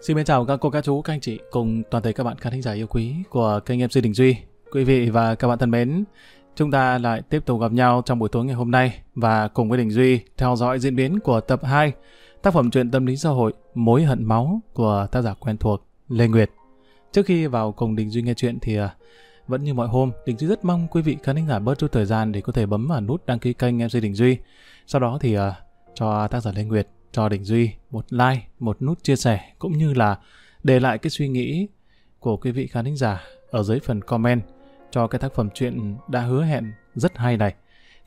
Xin mến chào các cô, các chú, các anh chị cùng toàn thể các bạn khán thính giả yêu quý của kênh MC Đình Duy. Quý vị và các bạn thân mến, chúng ta lại tiếp tục gặp nhau trong buổi tối ngày hôm nay và cùng với Đình Duy theo dõi diễn biến của tập 2 tác phẩm truyện tâm lý xã hội Mối hận máu của tác giả quen thuộc Lê Nguyệt. Trước khi vào cùng Đình Duy nghe chuyện thì à, vẫn như mọi hôm, Đình Duy rất mong quý vị khán thính giả bớt chút thời gian để có thể bấm vào nút đăng ký kênh MC Đình Duy. Sau đó thì à, cho tác giả Lê Nguyệt cho Đình Duy một like, một nút chia sẻ cũng như là để lại cái suy nghĩ của quý vị khán thính giả ở dưới phần comment cho cái tác phẩm truyện đã hứa hẹn rất hay này.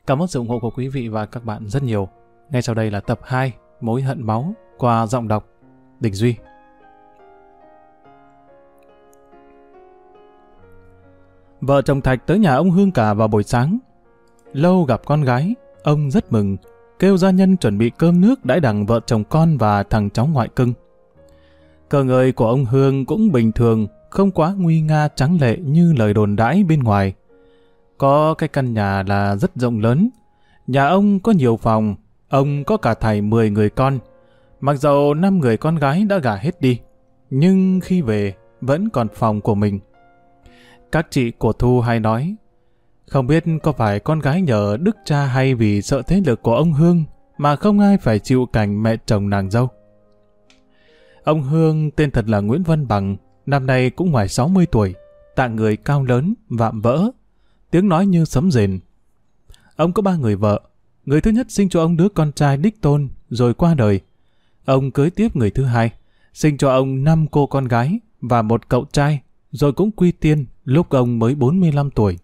Cảm ơn sự ủng hộ của quý vị và các bạn rất nhiều. Ngay sau đây là tập 2 Mối hận máu qua giọng đọc Đình Duy. Vợ chồng Thạch tới nhà ông Hương cả vào buổi sáng. Lâu gặp con gái, ông rất mừng kêu gia nhân chuẩn bị cơm nước đãi đằng vợ chồng con và thằng cháu ngoại cưng. Cờ người của ông Hương cũng bình thường, không quá nguy nga trắng lệ như lời đồn đãi bên ngoài. Có cái căn nhà là rất rộng lớn. Nhà ông có nhiều phòng, ông có cả thầy 10 người con. Mặc dầu năm người con gái đã gả hết đi, nhưng khi về vẫn còn phòng của mình. Các chị của Thu hay nói, không biết có phải con gái nhờ đức cha hay vì sợ thế lực của ông Hương mà không ai phải chịu cảnh mẹ chồng nàng dâu. Ông Hương tên thật là Nguyễn Văn Bằng, năm nay cũng ngoài 60 tuổi, tạng người cao lớn, vạm vỡ, tiếng nói như sấm rền. Ông có ba người vợ, người thứ nhất sinh cho ông đứa con trai đích tôn rồi qua đời. Ông cưới tiếp người thứ hai, sinh cho ông năm cô con gái và một cậu trai, rồi cũng quy tiên lúc ông mới 45 tuổi.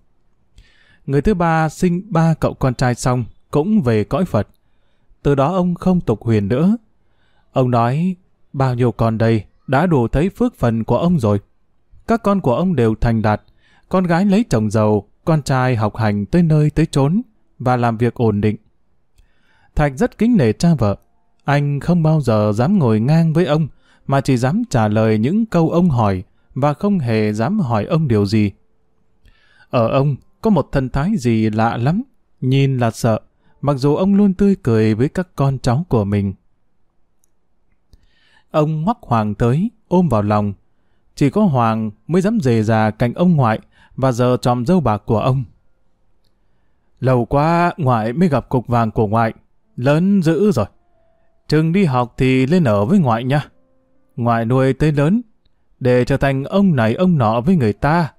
Người thứ ba sinh ba cậu con trai xong, cũng về cõi Phật. Từ đó ông không tục huyền nữa. Ông nói, bao nhiêu con đây, đã đủ thấy phước phần của ông rồi. Các con của ông đều thành đạt, con gái lấy chồng giàu, con trai học hành tới nơi tới chốn và làm việc ổn định. Thạch rất kính nể cha vợ. Anh không bao giờ dám ngồi ngang với ông, mà chỉ dám trả lời những câu ông hỏi và không hề dám hỏi ông điều gì. Ở ông, có một thần thái gì lạ lắm, nhìn là sợ, mặc dù ông luôn tươi cười với các con cháu của mình. Ông mắc Hoàng tới, ôm vào lòng. Chỉ có Hoàng mới dám dề già cạnh ông ngoại và giờ tròm dâu bạc của ông. Lâu quá ngoại mới gặp cục vàng của ngoại, lớn dữ rồi. Chừng đi học thì lên ở với ngoại nha. Ngoại nuôi tới lớn, để trở thành ông này ông nọ với người ta,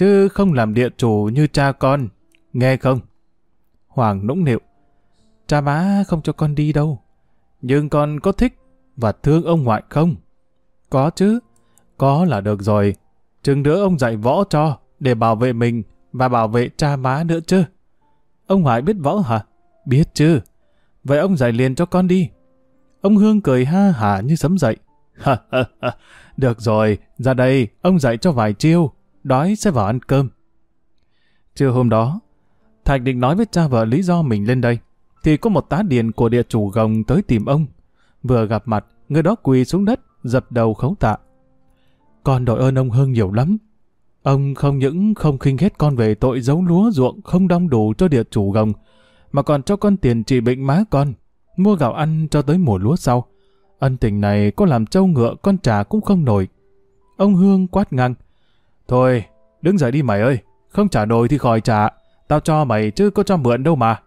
chứ không làm địa chủ như cha con, nghe không? Hoàng nũng nịu, cha má không cho con đi đâu, nhưng con có thích và thương ông ngoại không? Có chứ, có là được rồi, chừng nữa ông dạy võ cho để bảo vệ mình và bảo vệ cha má nữa chứ. Ông ngoại biết võ hả? Biết chứ. Vậy ông dạy liền cho con đi. Ông Hương cười ha hả như sấm dậy. Được rồi, ra đây, ông dạy cho vài chiêu, đói sẽ vào ăn cơm. Trưa hôm đó, Thạch định nói với cha vợ lý do mình lên đây, thì có một tá điền của địa chủ gồng tới tìm ông. Vừa gặp mặt, người đó quỳ xuống đất, dập đầu khấu tạ. Con đội ơn ông hơn nhiều lắm. Ông không những không khinh ghét con về tội giấu lúa ruộng không đong đủ cho địa chủ gồng, mà còn cho con tiền trị bệnh má con, mua gạo ăn cho tới mùa lúa sau. Ân tình này có làm trâu ngựa con trả cũng không nổi. Ông Hương quát ngang. Thôi, đứng dậy đi mày ơi, không trả nổi thì khỏi trả. Tao cho mày chứ có cho mượn đâu mà.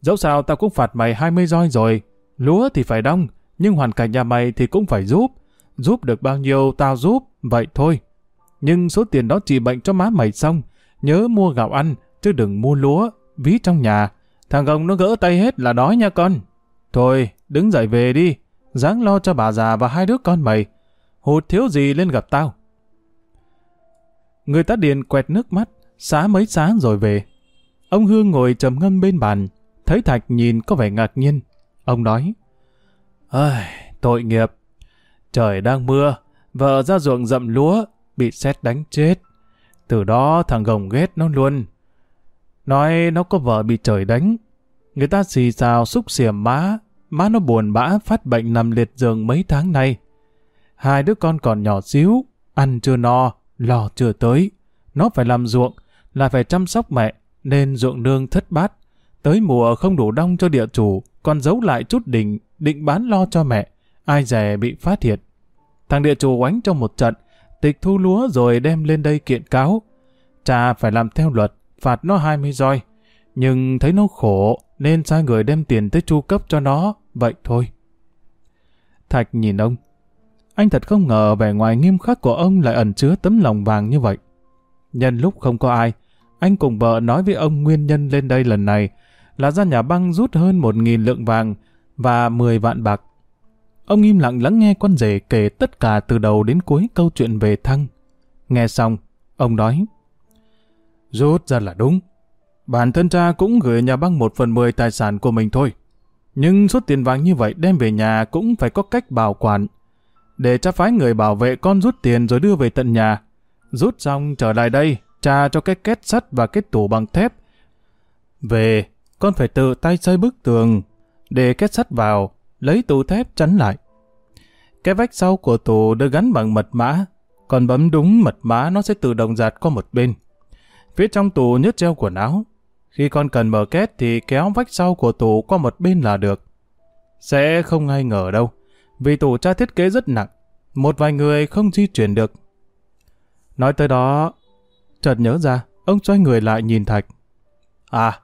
Dẫu sao tao cũng phạt mày 20 roi rồi. Lúa thì phải đong, nhưng hoàn cảnh nhà mày thì cũng phải giúp. Giúp được bao nhiêu tao giúp, vậy thôi. Nhưng số tiền đó trị bệnh cho má mày xong, nhớ mua gạo ăn, chứ đừng mua lúa, ví trong nhà. Thằng Gồng nó gỡ tay hết là đói nha con. Thôi, đứng dậy về đi, dáng lo cho bà già và hai đứa con mày. Hụt thiếu gì lên gặp tao. Người ta điền quẹt nước mắt, xá mấy xá rồi về. Ông Hương ngồi trầm ngâm bên bàn, thấy Thạch nhìn có vẻ ngạc nhiên. Ông nói, Ây, tội nghiệp. Trời đang mưa, vợ ra ruộng rậm lúa, bị sét đánh chết. Từ đó thằng Gồng ghét nó luôn. Nói nó có vợ bị trời đánh. Người ta xì xào xúc xỉa má, má nó buồn bã phát bệnh nằm liệt giường mấy tháng nay. Hai đứa con còn nhỏ xíu, ăn chưa no, lò chưa tới. Nó phải làm ruộng, là phải chăm sóc mẹ, nên ruộng nương thất bát. Tới mùa không đủ đông cho địa chủ, còn giấu lại chút đỉnh, định bán lo cho mẹ. Ai dè bị phát hiện. Thằng địa chủ oánh trong một trận, tịch thu lúa rồi đem lên đây kiện cáo. Cha phải làm theo luật, phạt nó 20 roi. Nhưng thấy nó khổ, nên sai người đem tiền tới chu cấp cho nó, vậy thôi. Thạch nhìn ông. Anh thật không ngờ vẻ ngoài nghiêm khắc của ông lại ẩn chứa tấm lòng vàng như vậy. Nhân lúc không có ai, anh cùng vợ nói với ông nguyên nhân lên đây lần này là ra nhà băng rút hơn một nghìn lượng vàng và 10 vạn bạc. Ông im lặng lắng nghe con rể kể tất cả từ đầu đến cuối câu chuyện về thăng. Nghe xong, ông nói Rút ra là đúng. Bản thân cha cũng gửi nhà băng một phần mười tài sản của mình thôi. Nhưng số tiền vàng như vậy đem về nhà cũng phải có cách bảo quản. Để cha phái người bảo vệ con rút tiền rồi đưa về tận nhà. Rút xong trở lại đây, cha cho cái két sắt và cái tủ bằng thép. Về, con phải tự tay xây bức tường, để két sắt vào, lấy tủ thép chắn lại. Cái vách sau của tủ được gắn bằng mật mã, còn bấm đúng mật mã nó sẽ tự động giạt qua một bên. Phía trong tủ nhớt treo quần áo. Khi con cần mở két thì kéo vách sau của tủ qua một bên là được. Sẽ không ai ngờ đâu, vì tủ cha thiết kế rất nặng, một vài người không di chuyển được. Nói tới đó, chợt nhớ ra, ông xoay người lại nhìn Thạch. À,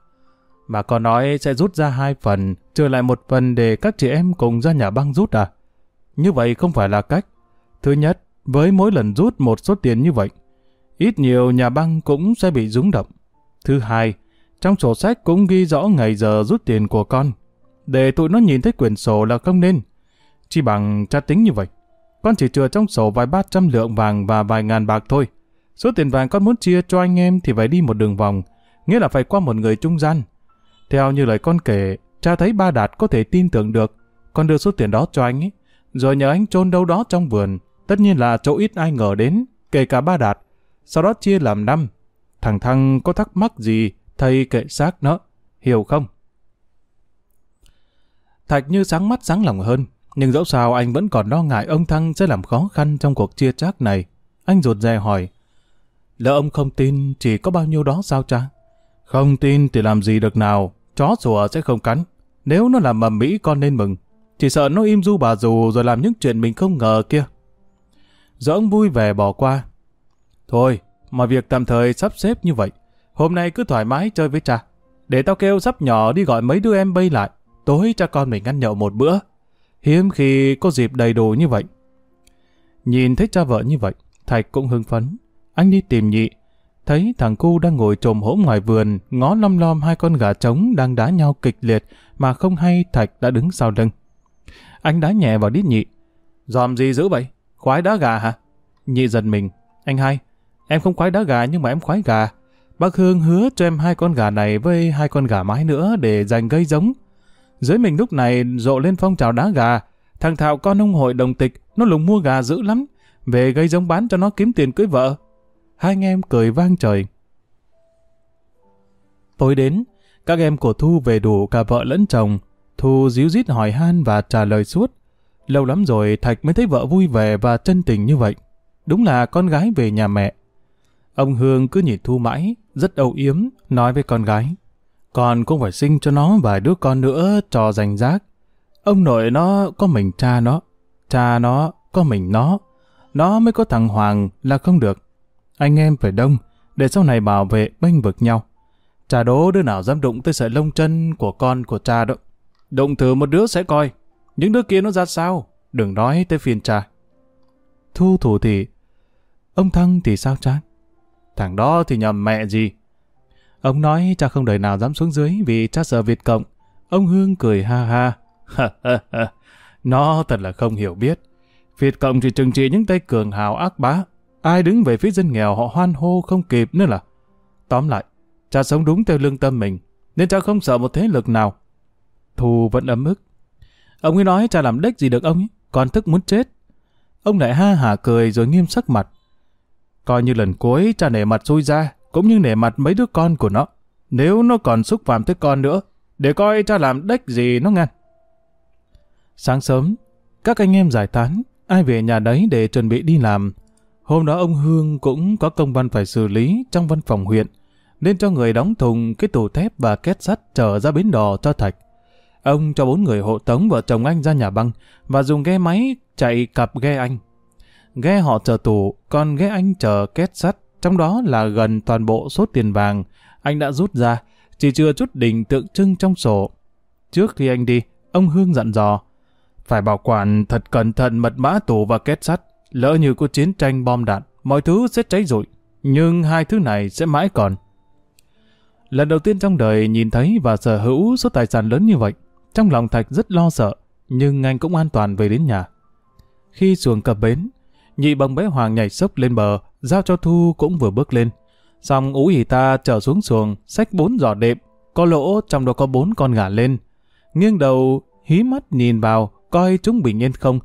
mà con nói sẽ rút ra hai phần, trừ lại một phần để các chị em cùng ra nhà băng rút à? Như vậy không phải là cách. Thứ nhất, với mỗi lần rút một số tiền như vậy, ít nhiều nhà băng cũng sẽ bị rúng động. Thứ hai, trong sổ sách cũng ghi rõ ngày giờ rút tiền của con. Để tụi nó nhìn thấy quyển sổ là không nên. Chỉ bằng tra tính như vậy. Con chỉ chừa trong sổ vài ba trăm lượng vàng và vài ngàn bạc thôi. Số tiền vàng con muốn chia cho anh em thì phải đi một đường vòng, nghĩa là phải qua một người trung gian. Theo như lời con kể, cha thấy ba đạt có thể tin tưởng được, con đưa số tiền đó cho anh ấy, rồi nhờ anh chôn đâu đó trong vườn, tất nhiên là chỗ ít ai ngờ đến, kể cả ba đạt. Sau đó chia làm năm. Thằng Thăng có thắc mắc gì, thầy kệ xác nó, hiểu không? Thạch như sáng mắt sáng lòng hơn, nhưng dẫu sao anh vẫn còn lo ngại ông Thăng sẽ làm khó khăn trong cuộc chia chác này. Anh rụt rè hỏi, lỡ ông không tin chỉ có bao nhiêu đó sao cha? Không tin thì làm gì được nào, chó sủa sẽ không cắn. Nếu nó làm mầm mỹ con nên mừng. Chỉ sợ nó im du bà dù rồi làm những chuyện mình không ngờ kia. Giờ ông vui vẻ bỏ qua. Thôi, mà việc tạm thời sắp xếp như vậy. Hôm nay cứ thoải mái chơi với cha. Để tao kêu sắp nhỏ đi gọi mấy đứa em bay lại. Tối cha con mình ăn nhậu một bữa. Hiếm khi có dịp đầy đủ như vậy. Nhìn thấy cha vợ như vậy, Thạch cũng hưng phấn. Anh đi tìm nhị, thấy thằng cu đang ngồi trồm hổm ngoài vườn, ngó lom lom hai con gà trống đang đá nhau kịch liệt, mà không hay Thạch đã đứng sau lưng. Anh đá nhẹ vào đít nhị. Dòm gì dữ vậy? Khoái đá gà hả? Nhị giật mình. Anh hai, em không khoái đá gà nhưng mà em khoái gà. Bác Hương hứa cho em hai con gà này với hai con gà mái nữa để dành gây giống. Dưới mình lúc này rộ lên phong trào đá gà. Thằng Thảo con ông hội đồng tịch, nó lùng mua gà dữ lắm. Về gây giống bán cho nó kiếm tiền cưới vợ. Hai anh em cười vang trời. Tối đến, các em của Thu về đủ cả vợ lẫn chồng. Thu díu dít hỏi han và trả lời suốt. Lâu lắm rồi Thạch mới thấy vợ vui vẻ và chân tình như vậy. Đúng là con gái về nhà mẹ. Ông Hương cứ nhìn Thu mãi, rất âu yếm, nói với con gái. Con cũng phải sinh cho nó vài đứa con nữa cho danh giác. Ông nội nó có mình cha nó, cha nó có mình nó. Nó mới có thằng Hoàng là không được. Anh em phải đông, để sau này bảo vệ bênh vực nhau. Cha đố đứa nào dám đụng tới sợi lông chân của con của cha đó. Đụng thử một đứa sẽ coi. Những đứa kia nó ra sao? Đừng nói tới phiền cha. Thu thủ thì... Ông Thăng thì sao cha? Thằng đó thì nhầm mẹ gì? Ông nói cha không đời nào dám xuống dưới vì cha sợ Việt Cộng. Ông Hương cười ha ha. Nó thật là không hiểu biết. Việt Cộng chỉ trừng trị những tay cường hào ác bá. Ai đứng về phía dân nghèo họ hoan hô không kịp nữa là. Tóm lại, cha sống đúng theo lương tâm mình, nên cha không sợ một thế lực nào. Thù vẫn ấm ức. Ông ấy nói cha làm đếch gì được ông ấy, còn thức muốn chết. Ông lại ha hả cười rồi nghiêm sắc mặt. Coi như lần cuối cha nể mặt xui ra, cũng như nể mặt mấy đứa con của nó. Nếu nó còn xúc phạm tới con nữa, để coi cha làm đếch gì nó ngăn. Sáng sớm, các anh em giải tán, ai về nhà đấy để chuẩn bị đi làm. Hôm đó ông Hương cũng có công văn phải xử lý trong văn phòng huyện, nên cho người đóng thùng cái tủ thép và két sắt trở ra bến đò cho Thạch. Ông cho bốn người hộ tống vợ chồng anh ra nhà băng và dùng ghe máy chạy cặp ghe anh. ghe họ chờ tù, còn ghe anh chờ két sắt, trong đó là gần toàn bộ số tiền vàng anh đã rút ra, chỉ chưa chút đỉnh tượng trưng trong sổ. Trước khi anh đi, ông Hương dặn dò, phải bảo quản thật cẩn thận mật mã tủ và két sắt, lỡ như có chiến tranh bom đạn, mọi thứ sẽ cháy rụi, nhưng hai thứ này sẽ mãi còn. Lần đầu tiên trong đời nhìn thấy và sở hữu số tài sản lớn như vậy, trong lòng Thạch rất lo sợ, nhưng anh cũng an toàn về đến nhà. Khi xuồng cập bến, nhị bồng bé Hoàng nhảy sốc lên bờ, giao cho Thu cũng vừa bước lên. Xong ú ỉ ta trở xuống xuồng, xách bốn giỏ đệm, có lỗ trong đó có bốn con gà lên. Nghiêng đầu, hí mắt nhìn vào, coi chúng bình yên không,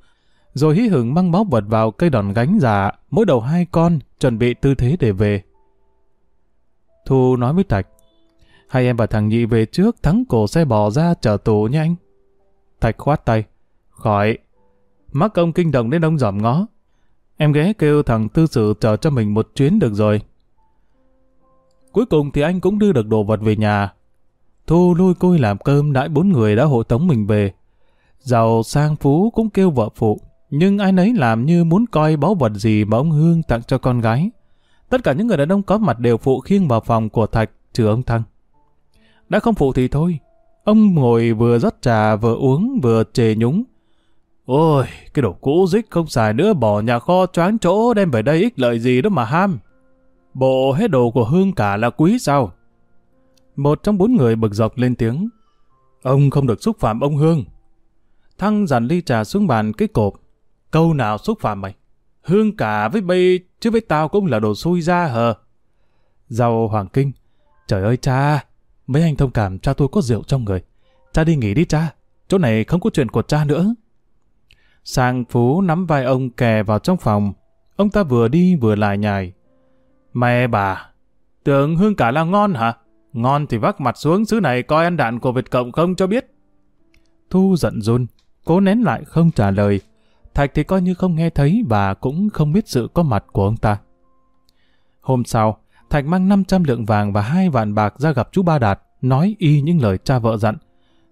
rồi hí hửng mang bóp vật vào cây đòn gánh giả, mỗi đầu hai con, chuẩn bị tư thế để về. Thu nói với Thạch, hai em và thằng nhị về trước thắng cổ xe bò ra chở tù nha anh. Thạch khoát tay, khỏi. Mắc công kinh động đến ông giỏm ngó. Em ghé kêu thằng tư sự chờ cho mình một chuyến được rồi. Cuối cùng thì anh cũng đưa được đồ vật về nhà. Thu lui côi làm cơm đãi bốn người đã hộ tống mình về. Giàu sang phú cũng kêu vợ phụ, nhưng ai nấy làm như muốn coi báu vật gì mà ông Hương tặng cho con gái. Tất cả những người đàn ông có mặt đều phụ khiêng vào phòng của Thạch, trừ ông Thăng. Đã không phụ thì thôi. Ông ngồi vừa rót trà vừa uống vừa chề nhúng. Ôi, cái đồ cũ dích không xài nữa bỏ nhà kho choáng chỗ đem về đây ích lợi gì đó mà ham. Bộ hết đồ của Hương cả là quý sao? Một trong bốn người bực dọc lên tiếng. Ông không được xúc phạm ông Hương. Thăng dàn ly trà xuống bàn cái cột Câu nào xúc phạm mày? Hương cả với bây, chứ với tao cũng là đồ xui ra hờ. Giàu Hoàng Kinh. Trời ơi cha, mấy anh thông cảm cha tôi có rượu trong người. Cha đi nghỉ đi cha, chỗ này không có chuyện của cha nữa. Sang Phú nắm vai ông kè vào trong phòng. Ông ta vừa đi vừa lại nhài. Mẹ bà, tưởng hương cả là ngon hả? Ngon thì vác mặt xuống xứ này coi ăn đạn của Việt Cộng không cho biết. Thu giận run, cố nén lại không trả lời. Thạch thì coi như không nghe thấy và cũng không biết sự có mặt của ông ta. Hôm sau, Thạch mang 500 lượng vàng và hai vạn bạc ra gặp chú Ba Đạt, nói y những lời cha vợ dặn.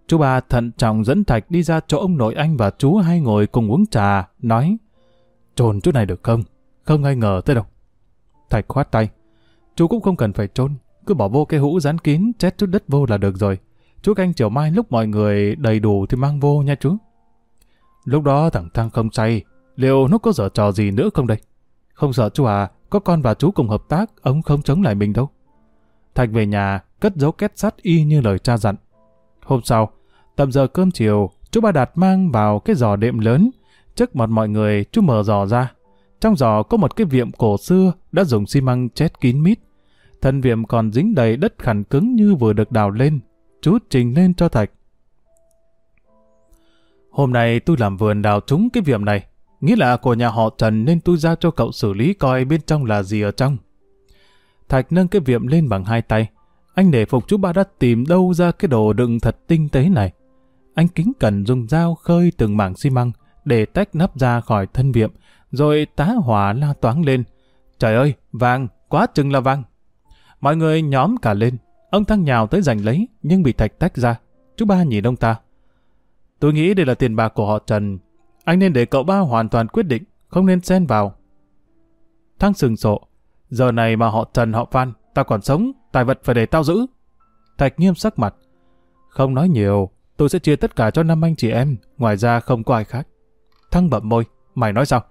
Chú ba thận trọng dẫn Thạch đi ra chỗ ông nội anh và chú hai ngồi cùng uống trà, nói Trồn chỗ này được không? Không ai ngờ tới đâu. Thạch khoát tay. Chú cũng không cần phải trôn, cứ bỏ vô cái hũ dán kín, chét chút đất vô là được rồi. Chú canh chiều mai lúc mọi người đầy đủ thì mang vô nha chú. Lúc đó thằng Thăng không say, liệu nó có dở trò gì nữa không đây? Không sợ chú à, có con và chú cùng hợp tác, ông không chống lại mình đâu. Thạch về nhà, cất dấu két sắt y như lời cha dặn. Hôm sau, tầm giờ cơm chiều, chú ba Đạt mang vào cái giò đệm lớn. Trước mặt mọi người, chú mở giò ra. Trong giò có một cái việm cổ xưa đã dùng xi măng chết kín mít. Thân việm còn dính đầy đất khẳng cứng như vừa được đào lên. Chú trình lên cho Thạch. Hôm nay tôi làm vườn đào trúng cái việm này. Nghĩa là của nhà họ Trần nên tôi giao cho cậu xử lý coi bên trong là gì ở trong. Thạch nâng cái việm lên bằng hai tay. Anh để phục chú ba đã tìm đâu ra cái đồ đựng thật tinh tế này. Anh kính cẩn dùng dao khơi từng mảng xi măng để tách nắp ra khỏi thân việm, rồi tá hỏa la toáng lên. Trời ơi, vàng, quá chừng là vàng. Mọi người nhóm cả lên, ông Thăng nhào tới giành lấy, nhưng bị Thạch tách ra. Chú ba nhìn ông ta. Tôi nghĩ đây là tiền bạc của họ Trần. Anh nên để cậu ba hoàn toàn quyết định, không nên xen vào. Thăng sừng sộ. Giờ này mà họ Trần họ Phan, tao còn sống, tài vật phải để tao giữ. Thạch nghiêm sắc mặt. Không nói nhiều, tôi sẽ chia tất cả cho năm anh chị em, ngoài ra không có ai khác. Thăng bậm môi, mày nói sao?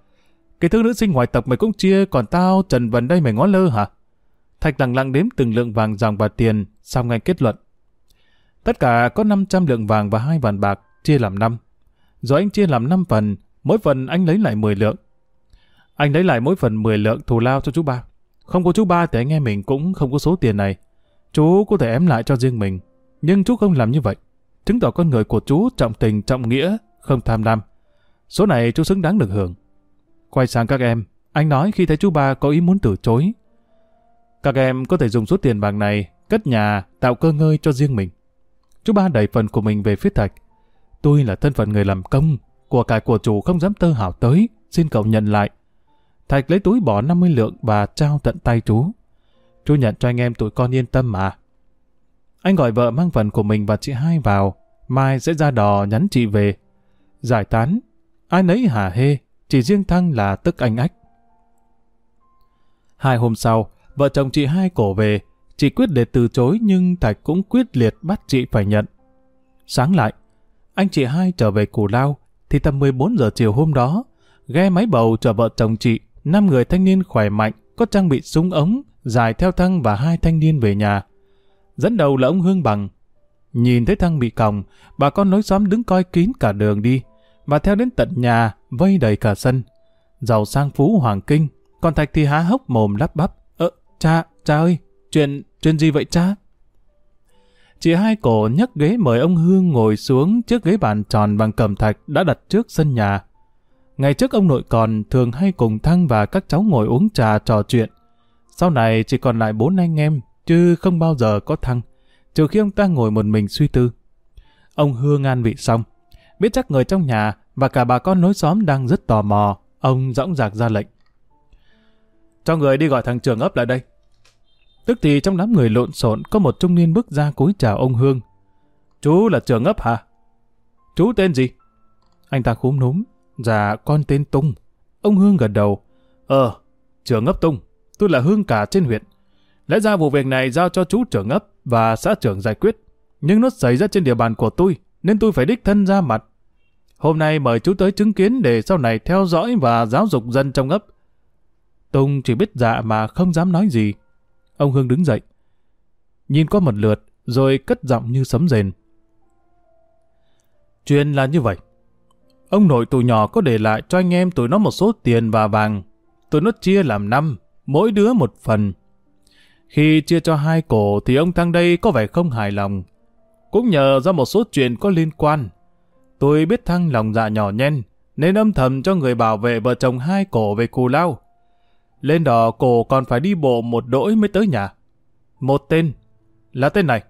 Cái thứ nữ sinh ngoài tộc mày cũng chia, còn tao, Trần Vân đây mày ngó lơ hả? Thạch lặng lặng đếm từng lượng vàng dòng và tiền, xong ngay kết luận. Tất cả có 500 lượng vàng và hai vạn bạc, chia làm năm Rồi anh chia làm 5 phần, mỗi phần anh lấy lại 10 lượng. Anh lấy lại mỗi phần 10 lượng thù lao cho chú ba. Không có chú ba thì anh em mình cũng không có số tiền này. Chú có thể ém lại cho riêng mình. Nhưng chú không làm như vậy. Chứng tỏ con người của chú trọng tình, trọng nghĩa, không tham lam. Số này chú xứng đáng được hưởng. Quay sang các em, anh nói khi thấy chú ba có ý muốn từ chối. Các em có thể dùng số tiền bạc này cất nhà, tạo cơ ngơi cho riêng mình. Chú ba đẩy phần của mình về phía Thạch. Tôi là thân phận người làm công, của cải của chủ không dám tơ hảo tới, xin cậu nhận lại. Thạch lấy túi bỏ 50 lượng và trao tận tay chú. Chú nhận cho anh em tụi con yên tâm mà. Anh gọi vợ mang phần của mình và chị hai vào, mai sẽ ra đò nhắn chị về. Giải tán, ai nấy hả hê, chỉ riêng Thăng là tức anh ách. Hai hôm sau, vợ chồng chị hai cổ về, chị quyết để từ chối nhưng Thạch cũng quyết liệt bắt chị phải nhận. Sáng lại, anh chị hai trở về Cù Lao, thì tầm 14 giờ chiều hôm đó, ghe máy bầu chở vợ chồng chị, năm người thanh niên khỏe mạnh, có trang bị súng ống, dài theo thăng và hai thanh niên về nhà. Dẫn đầu là ông Hương Bằng. Nhìn thấy thăng bị còng, bà con nối xóm đứng coi kín cả đường đi, và theo đến tận nhà, vây đầy cả sân. Giàu sang phú hoàng kinh, còn Thạch thì há hốc mồm lắp bắp. Ơ, cha, cha ơi, chuyện, chuyện gì vậy cha? Chị hai cổ nhấc ghế mời ông Hương ngồi xuống trước ghế bàn tròn bằng cẩm thạch đã đặt trước sân nhà. Ngày trước ông nội còn thường hay cùng Thăng và các cháu ngồi uống trà trò chuyện. Sau này chỉ còn lại bốn anh em, chứ không bao giờ có Thăng, trừ khi ông ta ngồi một mình suy tư. Ông Hương an vị xong, biết chắc người trong nhà và cả bà con nối xóm đang rất tò mò, ông dõng dạc ra lệnh. Cho người đi gọi thằng trường ấp lại đây. Tức thì trong đám người lộn xộn có một trung niên bước ra cúi chào ông Hương. Chú là trường ấp hả? Chú tên gì? Anh ta khúm núm. Dạ, con tên Tung. Ông Hương gật đầu. Ờ, trường ấp Tung. Tôi là Hương cả trên huyện. Lẽ ra vụ việc này giao cho chú trưởng ấp và xã trưởng giải quyết. Nhưng nó xảy ra trên địa bàn của tôi, nên tôi phải đích thân ra mặt. Hôm nay mời chú tới chứng kiến để sau này theo dõi và giáo dục dân trong ấp. tùng chỉ biết dạ mà không dám nói gì. Ông Hương đứng dậy. Nhìn qua một lượt, rồi cất giọng như sấm rền. Chuyện là như vậy. Ông nội tụi nhỏ có để lại cho anh em tụi nó một số tiền và vàng. Tụi nó chia làm năm, mỗi đứa một phần. Khi chia cho hai cổ thì ông thăng đây có vẻ không hài lòng. Cũng nhờ do một số chuyện có liên quan. Tôi biết thăng lòng dạ nhỏ nhen, nên âm thầm cho người bảo vệ vợ chồng hai cổ về cù lao. Lên đò cổ còn phải đi bộ một đỗi mới tới nhà. Một tên, là tên này.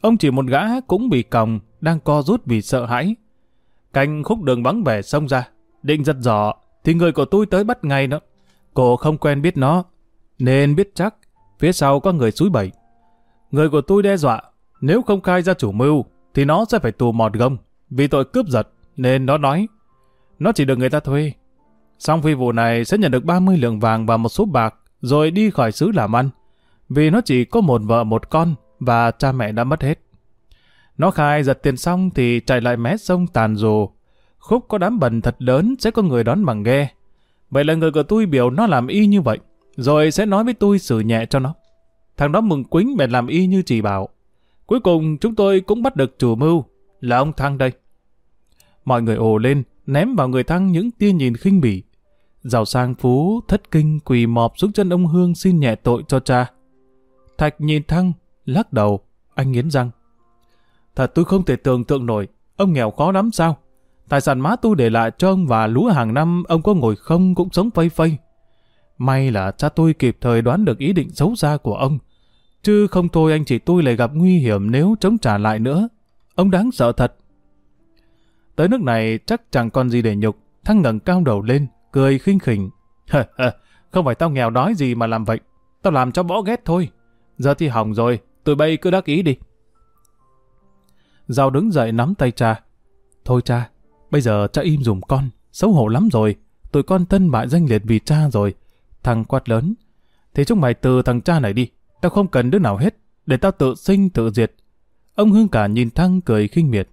Ông chỉ một gã cũng bị còng, đang co rút vì sợ hãi. Canh khúc đường vắng vẻ xông ra, định giật giỏ, thì người của tôi tới bắt ngay nó. Cổ không quen biết nó, nên biết chắc phía sau có người suối bẩy. Người của tôi đe dọa, nếu không khai ra chủ mưu, thì nó sẽ phải tù mọt gông, vì tội cướp giật, nên nó nói. Nó chỉ được người ta thuê, Xong phi vụ này sẽ nhận được 30 lượng vàng và một số bạc, rồi đi khỏi xứ làm ăn. Vì nó chỉ có một vợ một con, và cha mẹ đã mất hết. Nó khai giật tiền xong thì chạy lại mé sông tàn rồ. Khúc có đám bần thật lớn sẽ có người đón bằng ghe. Vậy là người của tôi biểu nó làm y như vậy, rồi sẽ nói với tôi xử nhẹ cho nó. Thằng đó mừng quính bèn làm y như chỉ bảo. Cuối cùng chúng tôi cũng bắt được chủ mưu, là ông Thăng đây. Mọi người ồ lên, ném vào người Thăng những tia nhìn khinh bỉ. Giàu sang phú, thất kinh quỳ mọp xuống chân ông Hương xin nhẹ tội cho cha. Thạch nhìn Thăng, lắc đầu, anh nghiến răng. Thật tôi không thể tưởng tượng nổi, ông nghèo khó lắm sao? Tài sản má tôi để lại cho ông và lúa hàng năm ông có ngồi không cũng sống phây phây. May là cha tôi kịp thời đoán được ý định xấu xa của ông. Chứ không thôi anh chị tôi lại gặp nguy hiểm nếu chống trả lại nữa. Ông đáng sợ thật. Tới nước này chắc chẳng còn gì để nhục. Thăng ngẩng cao đầu lên, cười khinh khỉnh. không phải tao nghèo đói gì mà làm vậy. Tao làm cho bỏ ghét thôi. Giờ thì hỏng rồi, tụi bay cứ đắc ý đi. Giao đứng dậy nắm tay cha. Thôi cha, bây giờ cha im dùm con, xấu hổ lắm rồi. Tụi con tân bại danh liệt vì cha rồi. Thằng quát lớn. Thì chúng mày từ thằng cha này đi. Tao không cần đứa nào hết. Để tao tự sinh tự diệt. Ông Hương cả nhìn Thăng cười khinh miệt.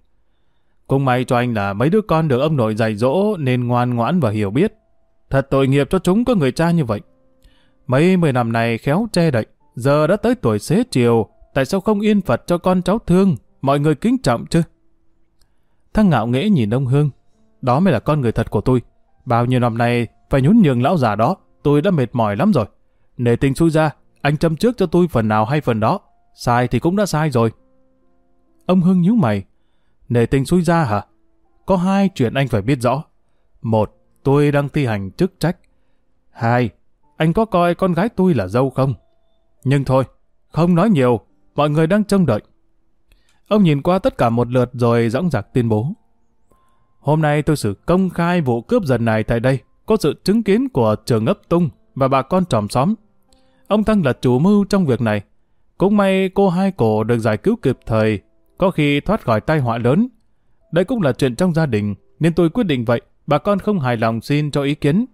Cũng may cho anh là mấy đứa con được ông nội dạy dỗ nên ngoan ngoãn và hiểu biết. Thật tội nghiệp cho chúng có người cha như vậy. Mấy mười năm này khéo che đậy, giờ đã tới tuổi xế chiều, tại sao không yên Phật cho con cháu thương, mọi người kính trọng chứ? Thăng ngạo nghễ nhìn ông Hương, đó mới là con người thật của tôi. Bao nhiêu năm nay phải nhún nhường lão già đó, tôi đã mệt mỏi lắm rồi. Nể tình xui ra, anh châm trước cho tôi phần nào hay phần đó. Sai thì cũng đã sai rồi. Ông Hưng nhíu mày. Nể tình xui ra hả? Có hai chuyện anh phải biết rõ. Một, tôi đang thi hành chức trách. Hai, anh có coi con gái tôi là dâu không? Nhưng thôi, không nói nhiều, mọi người đang trông đợi. Ông nhìn qua tất cả một lượt rồi dõng dạc tuyên bố. Hôm nay tôi xử công khai vụ cướp giật này tại đây, có sự chứng kiến của trường ấp tung và bà con tròm xóm. Ông Thăng là chủ mưu trong việc này. Cũng may cô hai cổ được giải cứu kịp thời, có khi thoát khỏi tai họa lớn. Đây cũng là chuyện trong gia đình, nên tôi quyết định vậy bà con không hài lòng xin cho ý kiến.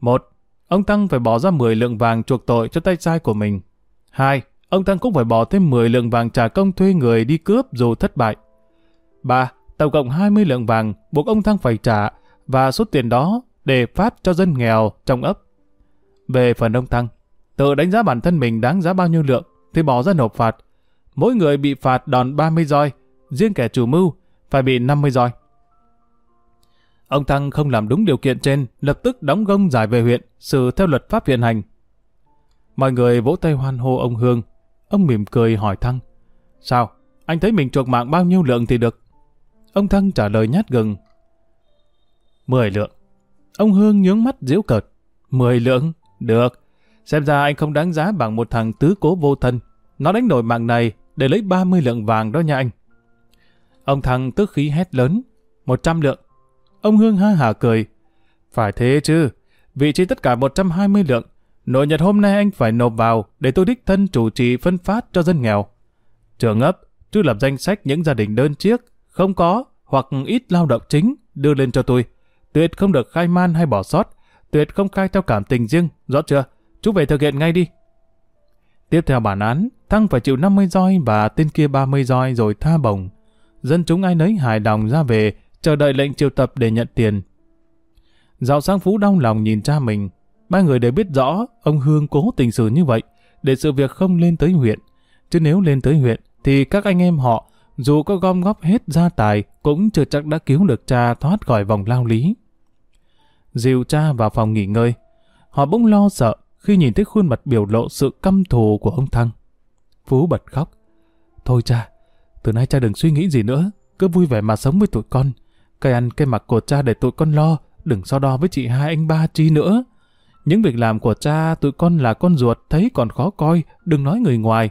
Một, ông Tăng phải bỏ ra 10 lượng vàng chuộc tội cho tay sai của mình. Hai, ông Tăng cũng phải bỏ thêm 10 lượng vàng trả công thuê người đi cướp dù thất bại. Ba, tổng cộng 20 lượng vàng buộc ông Tăng phải trả và số tiền đó để phát cho dân nghèo trong ấp. Về phần ông Thăng, tự đánh giá bản thân mình đáng giá bao nhiêu lượng thì bỏ ra nộp phạt. Mỗi người bị phạt đòn 30 roi, riêng kẻ chủ mưu phải bị 50 roi. Ông Thăng không làm đúng điều kiện trên, lập tức đóng gông giải về huyện, xử theo luật pháp hiện hành. Mọi người vỗ tay hoan hô ông Hương. Ông mỉm cười hỏi Thăng. Sao? Anh thấy mình chuộc mạng bao nhiêu lượng thì được? Ông Thăng trả lời nhát gừng. Mười lượng. Ông Hương nhướng mắt diễu cợt. Mười lượng? Được. Xem ra anh không đáng giá bằng một thằng tứ cố vô thân. Nó đánh đổi mạng này để lấy 30 lượng vàng đó nha anh. Ông thằng tức khí hét lớn. một trăm lượng. Ông Hương ha hả cười. Phải thế chứ. Vị trí tất cả 120 lượng. Nội nhật hôm nay anh phải nộp vào để tôi đích thân chủ trì phân phát cho dân nghèo. Trường ấp, chứ lập danh sách những gia đình đơn chiếc, không có hoặc ít lao động chính đưa lên cho tôi. Tuyệt không được khai man hay bỏ sót. Tuyệt không khai theo cảm tình riêng, rõ chưa? Chú về thực hiện ngay đi. Tiếp theo bản án, Thăng phải chịu 50 roi và tên kia 30 roi rồi tha bổng. Dân chúng ai nấy hài lòng ra về, chờ đợi lệnh triệu tập để nhận tiền. Dạo sang Phú đau lòng nhìn cha mình. Ba người đều biết rõ ông Hương cố tình xử như vậy, để sự việc không lên tới huyện. Chứ nếu lên tới huyện, thì các anh em họ, dù có gom góp hết gia tài, cũng chưa chắc đã cứu được cha thoát khỏi vòng lao lý. Dìu cha vào phòng nghỉ ngơi. Họ bỗng lo sợ khi nhìn thấy khuôn mặt biểu lộ sự căm thù của ông Thăng. Phú bật khóc. Thôi cha, từ nay cha đừng suy nghĩ gì nữa, cứ vui vẻ mà sống với tụi con. Cây ăn cây mặc của cha để tụi con lo, đừng so đo với chị hai anh ba chi nữa. Những việc làm của cha tụi con là con ruột thấy còn khó coi, đừng nói người ngoài.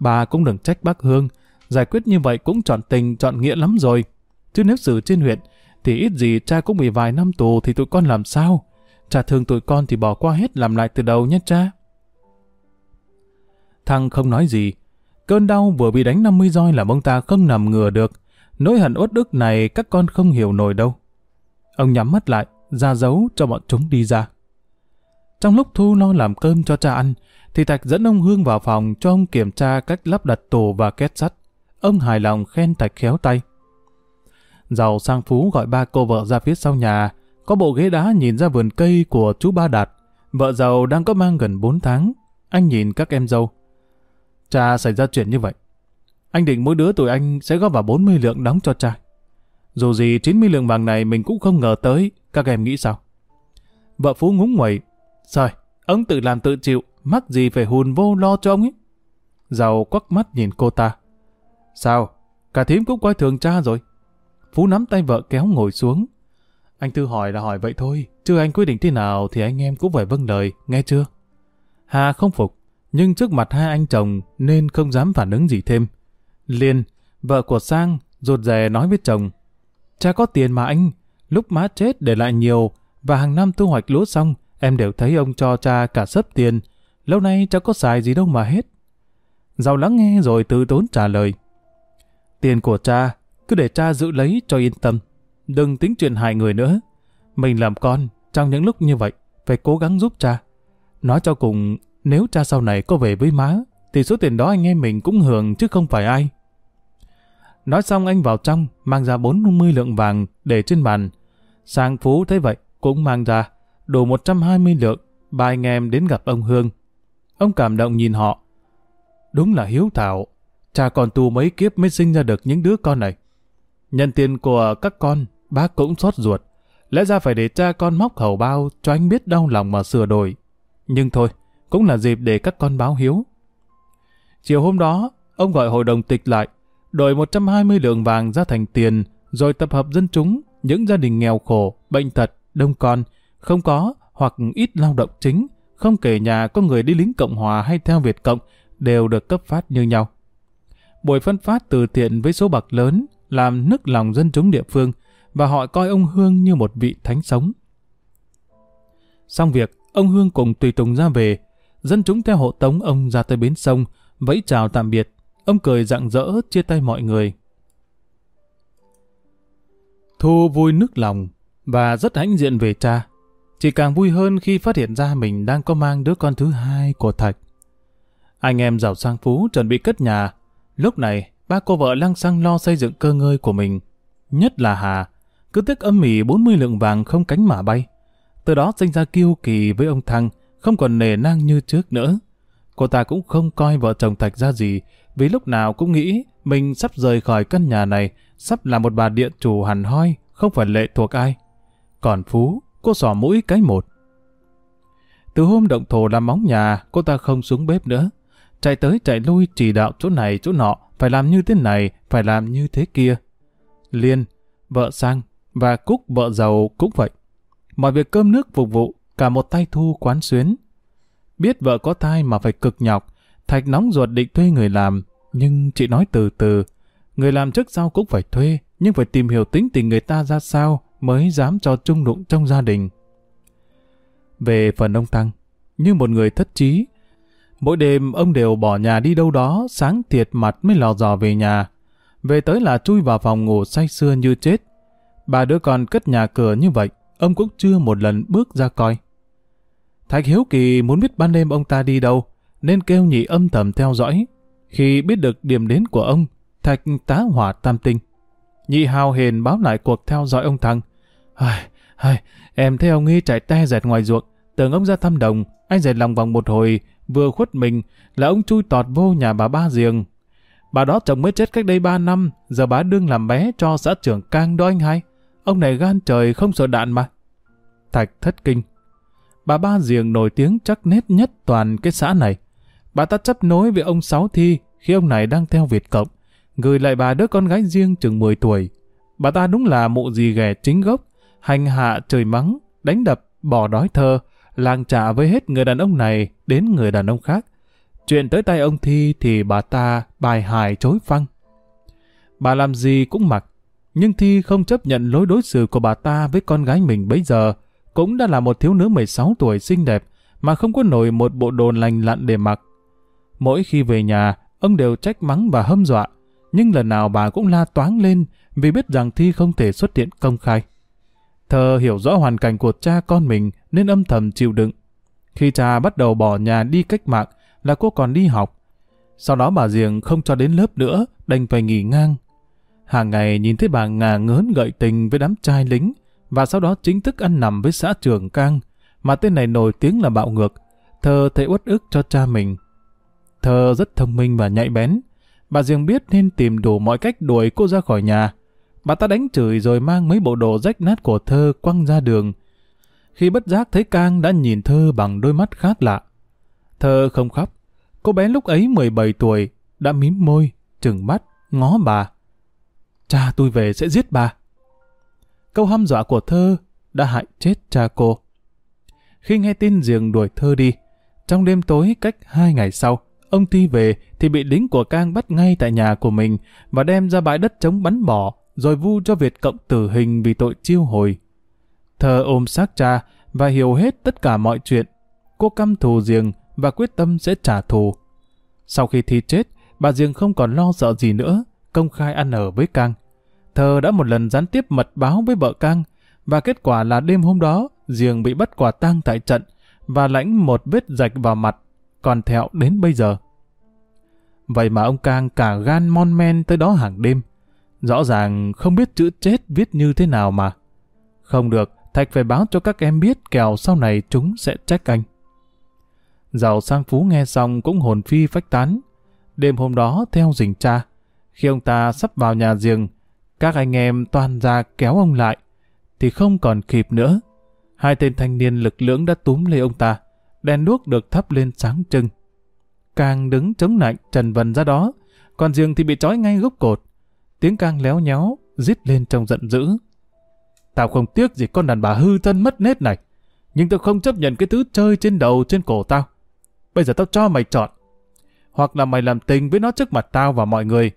Bà cũng đừng trách bác Hương, giải quyết như vậy cũng chọn tình, chọn nghĩa lắm rồi. Chứ nếu xử trên huyện, thì ít gì cha cũng bị vài năm tù thì tụi con làm sao? Cha thương tụi con thì bỏ qua hết làm lại từ đầu nhé cha. Thằng không nói gì. Cơn đau vừa bị đánh 50 roi làm ông ta không nằm ngừa được. Nỗi hận uất ức này các con không hiểu nổi đâu. Ông nhắm mắt lại, ra dấu cho bọn chúng đi ra. Trong lúc Thu lo làm cơm cho cha ăn, thì Thạch dẫn ông Hương vào phòng cho ông kiểm tra cách lắp đặt tủ và két sắt. Ông hài lòng khen Thạch khéo tay. Giàu sang phú gọi ba cô vợ ra phía sau nhà, có bộ ghế đá nhìn ra vườn cây của chú Ba Đạt. Vợ giàu đang có mang gần 4 tháng. Anh nhìn các em dâu. Cha xảy ra chuyện như vậy. Anh định mỗi đứa tụi anh sẽ góp vào 40 lượng đóng cho cha. Dù gì 90 lượng vàng này mình cũng không ngờ tới, các em nghĩ sao? Vợ Phú ngúng nguẩy. Rồi, ông tự làm tự chịu, mắc gì phải hùn vô lo cho ông ấy. Giàu quắc mắt nhìn cô ta. Sao? Cả thím cũng coi thường cha rồi. Phú nắm tay vợ kéo ngồi xuống. Anh Tư hỏi là hỏi vậy thôi, chứ anh quyết định thế nào thì anh em cũng phải vâng lời, nghe chưa? Hà không phục, nhưng trước mặt hai anh chồng nên không dám phản ứng gì thêm. Liên, vợ của Sang, rụt rè nói với chồng. Cha có tiền mà anh, lúc má chết để lại nhiều, và hàng năm thu hoạch lúa xong, em đều thấy ông cho cha cả sấp tiền. Lâu nay cha có xài gì đâu mà hết. Giàu lắng nghe rồi từ tốn trả lời. Tiền của cha, cứ để cha giữ lấy cho yên tâm. Đừng tính chuyện hại người nữa. Mình làm con, trong những lúc như vậy, phải cố gắng giúp cha. Nói cho cùng, nếu cha sau này có về với má, thì số tiền đó anh em mình cũng hưởng chứ không phải ai. Nói xong anh vào trong, mang ra 40 lượng vàng để trên bàn. Sang Phú thấy vậy, cũng mang ra, đủ 120 lượng, ba anh em đến gặp ông Hương. Ông cảm động nhìn họ. Đúng là hiếu thảo, cha còn tu mấy kiếp mới sinh ra được những đứa con này. Nhận tiền của các con, bác cũng xót ruột. Lẽ ra phải để cha con móc hầu bao cho anh biết đau lòng mà sửa đổi. Nhưng thôi, cũng là dịp để các con báo hiếu. Chiều hôm đó, ông gọi hội đồng tịch lại, đổi 120 lượng vàng ra thành tiền, rồi tập hợp dân chúng, những gia đình nghèo khổ, bệnh tật, đông con, không có hoặc ít lao động chính, không kể nhà có người đi lính Cộng Hòa hay theo Việt Cộng, đều được cấp phát như nhau. Buổi phân phát từ thiện với số bạc lớn, làm nức lòng dân chúng địa phương, và họ coi ông Hương như một vị thánh sống. Xong việc, ông Hương cùng tùy tùng ra về, dân chúng theo hộ tống ông ra tới bến sông, vẫy chào tạm biệt, ông cười rạng rỡ chia tay mọi người. Thu vui nức lòng và rất hãnh diện về cha. chỉ càng vui hơn khi phát hiện ra mình đang có mang đứa con thứ hai của Thạch. Anh em giàu sang phú chuẩn bị cất nhà. Lúc này, ba cô vợ lăng xăng lo xây dựng cơ ngơi của mình. Nhất là Hà, cứ tiếc âm mỉ 40 lượng vàng không cánh mà bay. Từ đó sinh ra kiêu kỳ với ông Thăng, không còn nề nang như trước nữa. Cô ta cũng không coi vợ chồng Thạch ra gì, vì lúc nào cũng nghĩ mình sắp rời khỏi căn nhà này, sắp là một bà địa chủ hẳn hoi, không phải lệ thuộc ai. Còn Phú, cô sỏ mũi cái một. Từ hôm động thổ làm móng nhà, cô ta không xuống bếp nữa. Chạy tới chạy lui chỉ đạo chỗ này chỗ nọ, phải làm như thế này, phải làm như thế kia. Liên, vợ sang, và Cúc vợ giàu cũng vậy. Mọi việc cơm nước phục vụ, cả một tay thu quán xuyến. Biết vợ có thai mà phải cực nhọc, Thạch nóng ruột định thuê người làm, nhưng chị nói từ từ. Người làm trước sau cũng phải thuê, nhưng phải tìm hiểu tính tình người ta ra sao mới dám cho chung đụng trong gia đình. Về phần ông Tăng, như một người thất trí, mỗi đêm ông đều bỏ nhà đi đâu đó, sáng thiệt mặt mới lò dò về nhà. Về tới là chui vào phòng ngủ say sưa như chết. Bà đứa con cất nhà cửa như vậy, ông cũng chưa một lần bước ra coi. Thạch Hiếu Kỳ muốn biết ban đêm ông ta đi đâu, nên kêu nhị âm thầm theo dõi. Khi biết được điểm đến của ông, Thạch tá hỏa tam tinh. Nhị hào hền báo lại cuộc theo dõi ông Thăng. Ai, ai, em thấy ông ấy chạy te dẹt ngoài ruộng, tưởng ông ra thăm đồng, anh dệt lòng vòng một hồi, vừa khuất mình là ông chui tọt vô nhà bà ba giềng. Bà đó chồng mới chết cách đây ba năm, giờ bà đương làm bé cho xã trưởng Cang đó anh hai. Ông này gan trời không sợ đạn mà. Thạch thất kinh. Bà ba giềng nổi tiếng chắc nét nhất toàn cái xã này. Bà ta chấp nối với ông Sáu Thi khi ông này đang theo Việt Cộng, gửi lại bà đứa con gái riêng chừng 10 tuổi. Bà ta đúng là mụ gì ghẻ chính gốc, hành hạ trời mắng, đánh đập, bỏ đói thơ, làng trả với hết người đàn ông này đến người đàn ông khác. Chuyện tới tay ông Thi thì bà ta bài hài chối phăng. Bà làm gì cũng mặc, nhưng Thi không chấp nhận lối đối xử của bà ta với con gái mình bây giờ, cũng đã là một thiếu nữ 16 tuổi xinh đẹp, mà không có nổi một bộ đồ lành lặn để mặc. Mỗi khi về nhà, ông đều trách mắng và hâm dọa, nhưng lần nào bà cũng la toáng lên vì biết rằng Thi không thể xuất hiện công khai. Thơ hiểu rõ hoàn cảnh của cha con mình nên âm thầm chịu đựng. Khi cha bắt đầu bỏ nhà đi cách mạng là cô còn đi học. Sau đó bà Diệng không cho đến lớp nữa, đành phải nghỉ ngang. Hàng ngày nhìn thấy bà ngà ngớn gợi tình với đám trai lính và sau đó chính thức ăn nằm với xã trưởng Cang mà tên này nổi tiếng là bạo ngược. Thơ thấy uất ức cho cha mình Thơ rất thông minh và nhạy bén. Bà Diệng biết nên tìm đủ mọi cách đuổi cô ra khỏi nhà. Bà ta đánh chửi rồi mang mấy bộ đồ rách nát của Thơ quăng ra đường. Khi bất giác thấy Cang đã nhìn Thơ bằng đôi mắt khác lạ. Thơ không khóc. Cô bé lúc ấy 17 tuổi, đã mím môi, trừng mắt, ngó bà. Cha tôi về sẽ giết bà. Câu hăm dọa của Thơ đã hại chết cha cô. Khi nghe tin giềng đuổi Thơ đi, trong đêm tối cách hai ngày sau, Ông Ti về thì bị lính của Cang bắt ngay tại nhà của mình và đem ra bãi đất chống bắn bỏ, rồi vu cho Việt Cộng tử hình vì tội chiêu hồi. Thơ ôm xác cha và hiểu hết tất cả mọi chuyện. Cô căm thù Diềng và quyết tâm sẽ trả thù. Sau khi Thi chết, bà Diềng không còn lo sợ gì nữa, công khai ăn ở với Cang. Thơ đã một lần gián tiếp mật báo với vợ Cang, và kết quả là đêm hôm đó, Diềng bị bắt quả tang tại trận và lãnh một vết rạch vào mặt còn thẹo đến bây giờ. Vậy mà ông Cang cả gan mon men tới đó hàng đêm. Rõ ràng không biết chữ chết viết như thế nào mà. Không được, Thạch phải báo cho các em biết kèo sau này chúng sẽ trách anh. Giàu sang phú nghe xong cũng hồn phi phách tán. Đêm hôm đó theo dình cha, khi ông ta sắp vào nhà giường các anh em toàn ra kéo ông lại, thì không còn kịp nữa. Hai tên thanh niên lực lưỡng đã túm lấy ông ta đèn đuốc được thắp lên sáng trưng. Càng đứng chống lạnh trần vần ra đó, còn giường thì bị trói ngay gốc cột. Tiếng càng léo nhéo, rít lên trong giận dữ. Tao không tiếc gì con đàn bà hư thân mất nết này, nhưng tao không chấp nhận cái thứ chơi trên đầu trên cổ tao. Bây giờ tao cho mày chọn. Hoặc là mày làm tình với nó trước mặt tao và mọi người.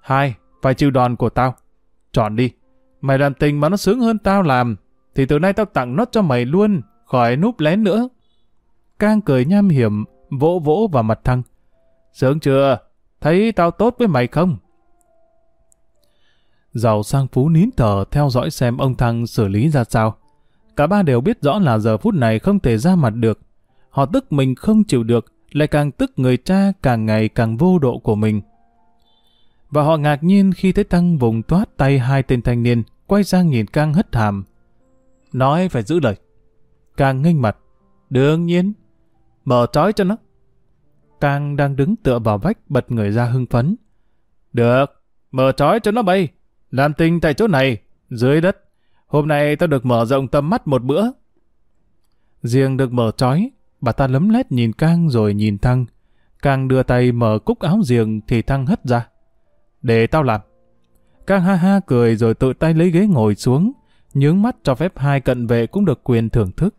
Hai, phải chịu đòn của tao. Chọn đi. Mày làm tình mà nó sướng hơn tao làm, thì từ nay tao tặng nó cho mày luôn, khỏi núp lén nữa. Cang cười nham hiểm, vỗ vỗ vào mặt Thăng. Sướng chưa? Thấy tao tốt với mày không? Giàu sang phú nín thở theo dõi xem ông Thăng xử lý ra sao. Cả ba đều biết rõ là giờ phút này không thể ra mặt được. Họ tức mình không chịu được, lại càng tức người cha càng ngày càng vô độ của mình. Và họ ngạc nhiên khi thấy Tăng vùng toát tay hai tên thanh niên, quay sang nhìn Cang hất hàm. Nói phải giữ lời. Càng nghênh mặt. Đương nhiên. Mở trói cho nó. Càng đang đứng tựa vào vách bật người ra hưng phấn. Được. Mở trói cho nó bay. Làm tình tại chỗ này. Dưới đất. Hôm nay tao được mở rộng tầm mắt một bữa. Riêng được mở trói. Bà ta lấm lét nhìn Cang rồi nhìn Thăng. cang đưa tay mở cúc áo giềng thì Thăng hất ra. Để tao làm. Cang ha ha cười rồi tự tay lấy ghế ngồi xuống nhướng mắt cho phép hai cận vệ cũng được quyền thưởng thức.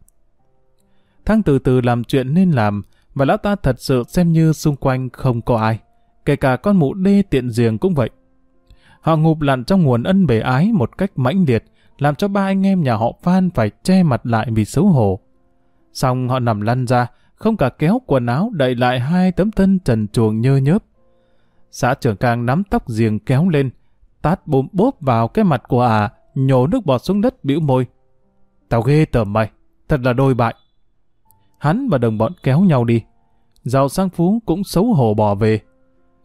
Thăng từ từ làm chuyện nên làm, và lão ta thật sự xem như xung quanh không có ai. Kể cả con mụ đê tiện giềng cũng vậy. Họ ngụp lặn trong nguồn ân bề ái một cách mãnh liệt, làm cho ba anh em nhà họ Phan phải che mặt lại vì xấu hổ. Xong họ nằm lăn ra, không cả kéo quần áo đậy lại hai tấm thân trần chuồng nhơ nhớp. Xã trưởng càng nắm tóc giềng kéo lên, tát bốm bốp vào cái mặt của à, nhổ nước bọt xuống đất bĩu môi. Tao ghê tởm mày, thật là đôi bại. Hắn và đồng bọn kéo nhau đi. Giàu sang phú cũng xấu hổ bỏ về.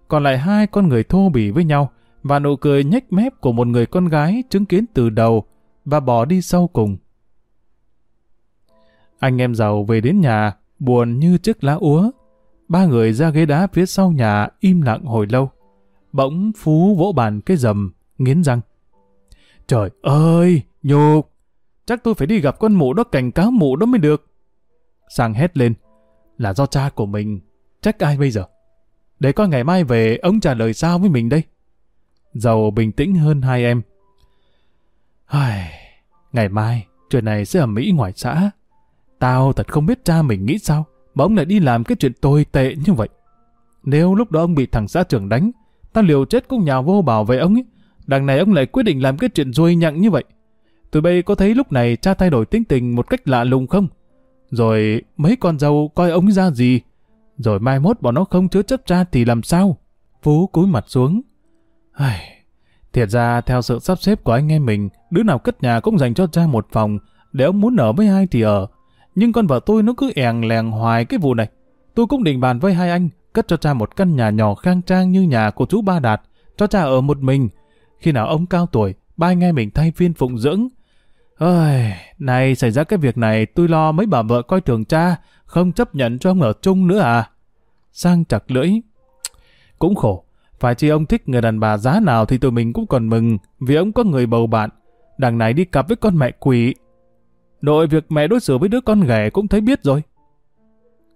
Còn lại hai con người thô bỉ với nhau và nụ cười nhếch mép của một người con gái chứng kiến từ đầu và bỏ đi sau cùng. Anh em giàu về đến nhà, buồn như chiếc lá úa. Ba người ra ghế đá phía sau nhà im lặng hồi lâu. Bỗng Phú vỗ bàn cái rầm, nghiến răng. Trời ơi, nhục! Chắc tôi phải đi gặp con mụ đó cảnh cáo mụ đó mới được. Sang hét lên. Là do cha của mình. Trách ai bây giờ? Để coi ngày mai về ông trả lời sao với mình đây? Giàu bình tĩnh hơn hai em. Ai... Ngày mai, chuyện này sẽ ở Mỹ ngoài xã. Tao thật không biết cha mình nghĩ sao, mà ông lại đi làm cái chuyện tồi tệ như vậy. Nếu lúc đó ông bị thằng xã trưởng đánh, tao liều chết cũng nhào vô bảo vệ ông ấy, Đằng này ông lại quyết định làm cái chuyện ruồi nhặng như vậy. Tụi bay có thấy lúc này cha thay đổi tính tình một cách lạ lùng không? Rồi mấy con dâu coi ông ra gì? Rồi mai mốt bọn nó không chứa chấp cha thì làm sao? Phú cúi mặt xuống. Ai... Thiệt ra theo sự sắp xếp của anh em mình, đứa nào cất nhà cũng dành cho cha một phòng, để ông muốn ở với ai thì ở. Nhưng con vợ tôi nó cứ èng lèng hoài cái vụ này. Tôi cũng định bàn với hai anh, cất cho cha một căn nhà nhỏ khang trang như nhà của chú Ba Đạt, cho cha ở một mình, khi nào ông cao tuổi, ba anh em mình thay phiên phụng dưỡng. Ôi, này xảy ra cái việc này tôi lo mấy bà vợ coi thường cha, không chấp nhận cho ông ở chung nữa à? Sang chặt lưỡi. Cũng khổ, phải chi ông thích người đàn bà giá nào thì tụi mình cũng còn mừng, vì ông có người bầu bạn. Đằng này đi cặp với con mẹ quỷ. Nội việc mẹ đối xử với đứa con ghẻ cũng thấy biết rồi.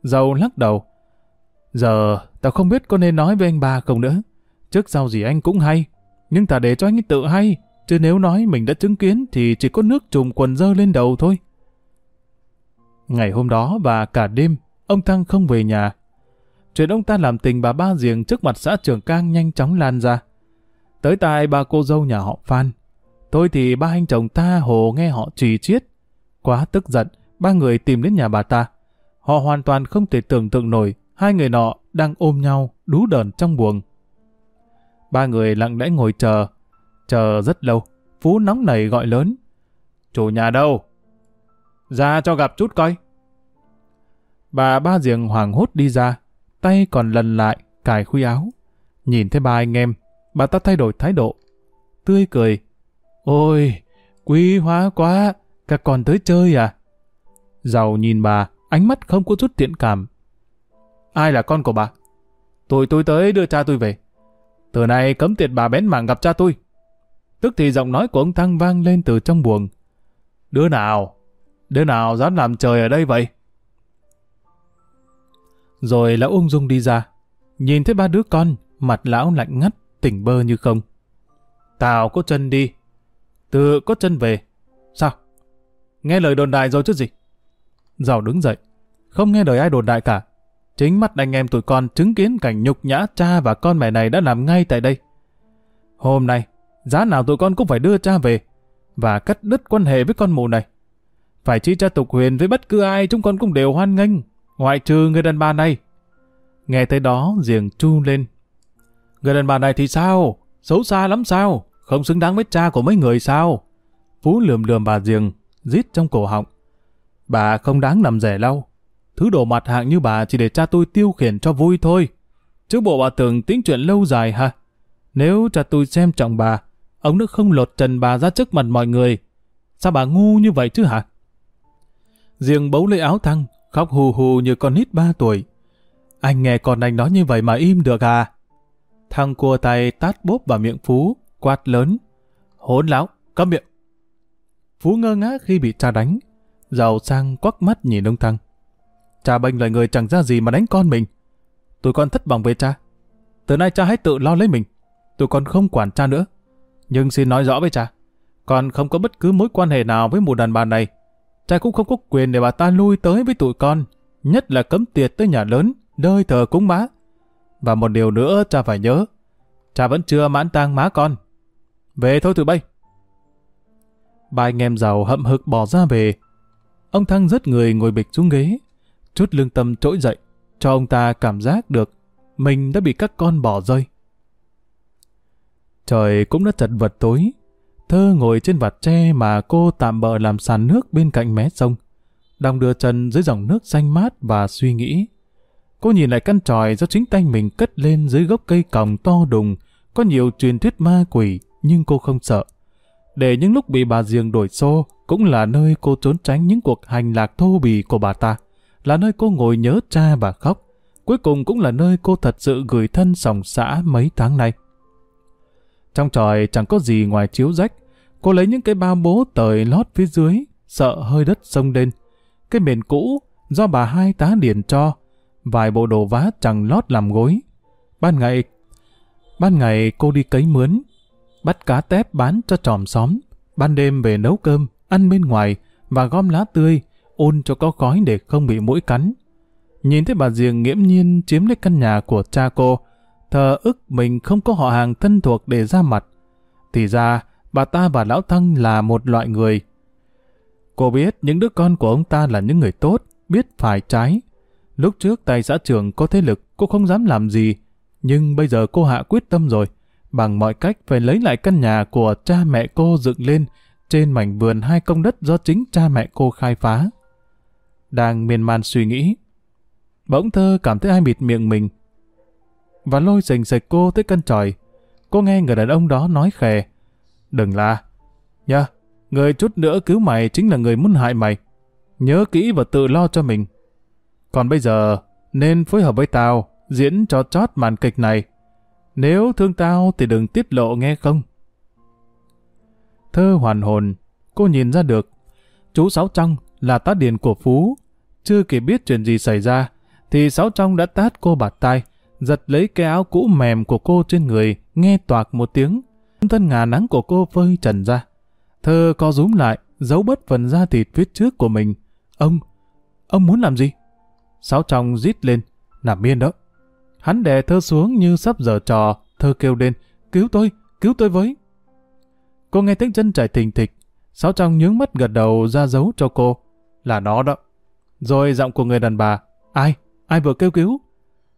Dâu lắc đầu. Giờ, tao không biết có nên nói với anh ba không nữa. Trước sau gì anh cũng hay, nhưng ta để cho anh ấy tự hay, chứ nếu nói mình đã chứng kiến thì chỉ có nước trùm quần dơ lên đầu thôi. Ngày hôm đó và cả đêm, ông Thăng không về nhà. Chuyện ông ta làm tình bà ba giềng trước mặt xã trường cang nhanh chóng lan ra. Tới tai ba cô dâu nhà họ Phan. Tôi thì ba anh chồng ta hồ nghe họ trì chiết. Quá tức giận, ba người tìm đến nhà bà ta. Họ hoàn toàn không thể tưởng tượng nổi hai người nọ đang ôm nhau, đú đờn trong buồng. Ba người lặng lẽ ngồi chờ. Chờ rất lâu. Phú nóng nảy gọi lớn. Chủ nhà đâu? Ra cho gặp chút coi. Bà ba giềng hoàng hốt đi ra. Tay còn lần lại, cài khuy áo. Nhìn thấy ba anh em, bà ta thay đổi thái độ. Tươi cười. Ôi, quý hóa quá, các con tới chơi à? Giàu nhìn bà, ánh mắt không có chút tiện cảm. Ai là con của bà? Tôi tôi tới đưa cha tôi về. Từ nay cấm tiệt bà bén mảng gặp cha tôi. Tức thì giọng nói của ông Thăng vang lên từ trong buồng. Đứa nào? Đứa nào dám làm trời ở đây vậy? Rồi lão ung dung đi ra. Nhìn thấy ba đứa con, mặt lão lạnh ngắt, tỉnh bơ như không. Tào có chân đi. Tự có chân về. Sao? Nghe lời đồn đại rồi chứ gì? Giàu đứng dậy. Không nghe lời ai đồn đại cả. Chính mắt anh em tụi con chứng kiến cảnh nhục nhã cha và con mẹ này đã làm ngay tại đây. Hôm nay, giá nào tụi con cũng phải đưa cha về và cắt đứt quan hệ với con mụ này. Phải chi cha tục huyền với bất cứ ai chúng con cũng đều hoan nghênh, ngoại trừ người đàn bà này. Nghe tới đó, giềng chu lên. Người đàn bà này thì sao? Xấu xa lắm sao? Không xứng đáng với cha của mấy người sao? Phú lườm lườm bà giềng, rít trong cổ họng. Bà không đáng nằm rẻ lau. Thứ đồ mặt hạng như bà chỉ để cha tôi tiêu khiển cho vui thôi. Chứ bộ bà tưởng tính chuyện lâu dài hả? Nếu cha tôi xem trọng bà, ông đã không lột trần bà ra trước mặt mọi người. Sao bà ngu như vậy chứ hả? Riêng bấu lấy áo thăng, khóc hù hù như con nít ba tuổi. Anh nghe con anh nói như vậy mà im được à? thằng cua tay tát bốp vào miệng Phú, quát lớn. Hỗn láo, cấm miệng. Phú ngơ ngác khi bị cha đánh. Giàu sang quắc mắt nhìn ông Thăng. Cha bênh là người chẳng ra gì mà đánh con mình. Tụi con thất vọng về cha. Từ nay cha hãy tự lo lấy mình. Tụi con không quản cha nữa. Nhưng xin nói rõ với cha. Con không có bất cứ mối quan hệ nào với mụ đàn bà này. Cha cũng không có quyền để bà ta lui tới với tụi con. Nhất là cấm tiệt tới nhà lớn, nơi thờ cúng má Và một điều nữa cha phải nhớ. Cha vẫn chưa mãn tang má con. Về thôi tụi bay. Ba anh em giàu hậm hực bỏ ra về. Ông Thăng rất người ngồi bịch xuống ghế. Chút lương tâm trỗi dậy, cho ông ta cảm giác được mình đã bị các con bỏ rơi. Trời cũng đã chật vật tối. Thơ ngồi trên vạt tre mà cô tạm bợ làm sàn nước bên cạnh mé sông. Đồng đưa chân dưới dòng nước xanh mát và suy nghĩ. Cô nhìn lại căn tròi do chính tay mình cất lên dưới gốc cây còng to đùng, có nhiều truyền thuyết ma quỷ, nhưng cô không sợ. Để những lúc bị bà Diềng đổi xô, cũng là nơi cô trốn tránh những cuộc hành lạc thô bì của bà ta. Là nơi cô ngồi nhớ cha và khóc. Cuối cùng cũng là nơi cô thật sự gửi thân sòng xã mấy tháng nay. Trong tròi chẳng có gì ngoài chiếu rách. Cô lấy những cái bao bố tời lót phía dưới, sợ hơi đất sông lên. Cái mền cũ, do bà hai tá điền cho, vài bộ đồ vá chẳng lót làm gối. Ban ngày, ban ngày cô đi cấy mướn, bắt cá tép bán cho tròm xóm, ban đêm về nấu cơm, ăn bên ngoài và gom lá tươi, ôn cho có khói để không bị mũi cắn. Nhìn thấy bà Diềng nghiễm nhiên chiếm lấy căn nhà của cha cô, thờ ức mình không có họ hàng thân thuộc để ra mặt. Thì ra, bà ta và Lão Thăng là một loại người. Cô biết những đứa con của ông ta là những người tốt, biết phải trái, Lúc trước tài xã trường có thế lực, cô không dám làm gì. Nhưng bây giờ cô hạ quyết tâm rồi. Bằng mọi cách phải lấy lại căn nhà của cha mẹ cô dựng lên trên mảnh vườn hai công đất do chính cha mẹ cô khai phá. Đang miên man suy nghĩ. Bỗng thơ cảm thấy ai bịt miệng mình. Và lôi sành sạch cô tới căn tròi. Cô nghe người đàn ông đó nói khè. Đừng la. Nha, người chút nữa cứu mày chính là người muốn hại mày. Nhớ kỹ và tự lo cho mình. Còn bây giờ, nên phối hợp với tao, diễn cho chót màn kịch này. Nếu thương tao thì đừng tiết lộ nghe không? Thơ hoàn hồn, cô nhìn ra được. Chú Sáu Trong là tá điền của Phú. Chưa kịp biết chuyện gì xảy ra, thì Sáu Trong đã tát cô bạt tay, giật lấy cái áo cũ mềm của cô trên người, nghe toạc một tiếng. Thân ngà nắng của cô phơi trần ra. Thơ co rúm lại, giấu bớt phần da thịt phía trước của mình. Ông, ông muốn làm gì? Sáu trong rít lên, nằm yên đó. Hắn đè thơ xuống như sắp giờ trò, thơ kêu lên, cứu tôi, cứu tôi với. Cô nghe tiếng chân chạy thình thịch, sáu trong nhướng mắt gật đầu ra dấu cho cô. Là nó đó. Rồi giọng của người đàn bà, ai, ai vừa kêu cứu?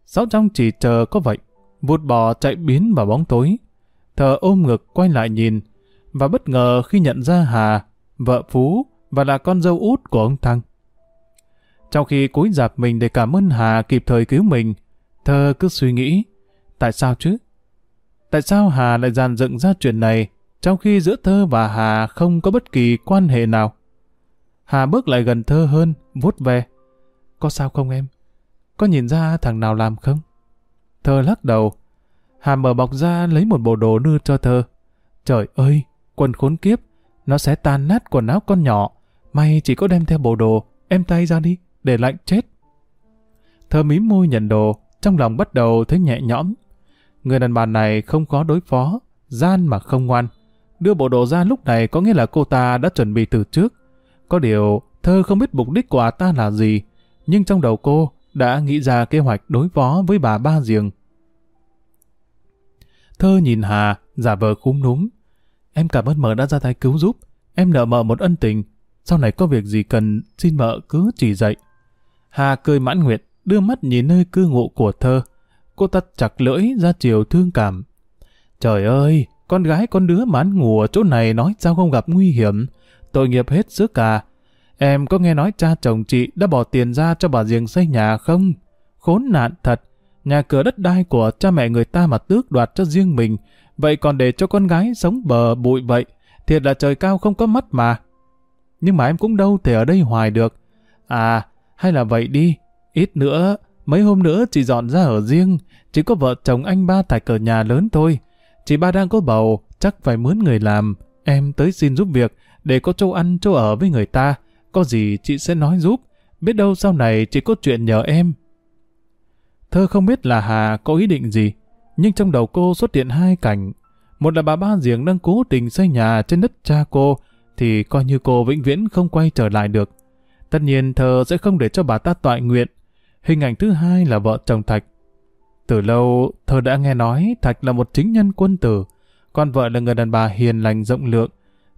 Sáu trong chỉ chờ có vậy, vụt bò chạy biến vào bóng tối. Thờ ôm ngực quay lại nhìn, và bất ngờ khi nhận ra Hà, vợ Phú và là con dâu út của ông Thăng. Trong khi cúi dạp mình để cảm ơn Hà kịp thời cứu mình, thơ cứ suy nghĩ, tại sao chứ? Tại sao Hà lại dàn dựng ra chuyện này, trong khi giữa thơ và Hà không có bất kỳ quan hệ nào? Hà bước lại gần thơ hơn, vuốt về. Có sao không em? Có nhìn ra thằng nào làm không? Thơ lắc đầu. Hà mở bọc ra lấy một bộ đồ đưa cho thơ. Trời ơi, quần khốn kiếp, nó sẽ tan nát quần áo con nhỏ. May chỉ có đem theo bộ đồ, em tay ra đi để lạnh chết. Thơ mím môi nhận đồ, trong lòng bắt đầu thấy nhẹ nhõm. Người đàn bà này không khó đối phó, gian mà không ngoan. Đưa bộ đồ ra lúc này có nghĩa là cô ta đã chuẩn bị từ trước. Có điều, thơ không biết mục đích của à ta là gì, nhưng trong đầu cô đã nghĩ ra kế hoạch đối phó với bà Ba Giềng. Thơ nhìn Hà, giả vờ khúm núm. Em cảm ơn mợ đã ra tay cứu giúp. Em nợ mợ một ân tình. Sau này có việc gì cần, xin mợ cứ chỉ dạy. Hà cười mãn nguyện, đưa mắt nhìn nơi cư ngụ của thơ. Cô ta chặt lưỡi ra chiều thương cảm. Trời ơi, con gái con đứa mà ngủ ở chỗ này nói sao không gặp nguy hiểm. tội nghiệp hết sức cả. Em có nghe nói cha chồng chị đã bỏ tiền ra cho bà riêng xây nhà không? Khốn nạn thật. Nhà cửa đất đai của cha mẹ người ta mà tước đoạt cho riêng mình, vậy còn để cho con gái sống bờ bụi vậy, thiệt là trời cao không có mắt mà. Nhưng mà em cũng đâu thể ở đây hoài được. À, hay là vậy đi, ít nữa, mấy hôm nữa chị dọn ra ở riêng, chỉ có vợ chồng anh ba tại cửa nhà lớn thôi. Chị ba đang có bầu, chắc phải mướn người làm, em tới xin giúp việc, để có chỗ ăn chỗ ở với người ta, có gì chị sẽ nói giúp, biết đâu sau này chị có chuyện nhờ em. Thơ không biết là Hà có ý định gì, nhưng trong đầu cô xuất hiện hai cảnh. Một là bà ba giềng đang cố tình xây nhà trên đất cha cô, thì coi như cô vĩnh viễn không quay trở lại được. Tất nhiên thơ sẽ không để cho bà ta tọa nguyện. Hình ảnh thứ hai là vợ chồng Thạch. Từ lâu, thơ đã nghe nói Thạch là một chính nhân quân tử, con vợ là người đàn bà hiền lành rộng lượng.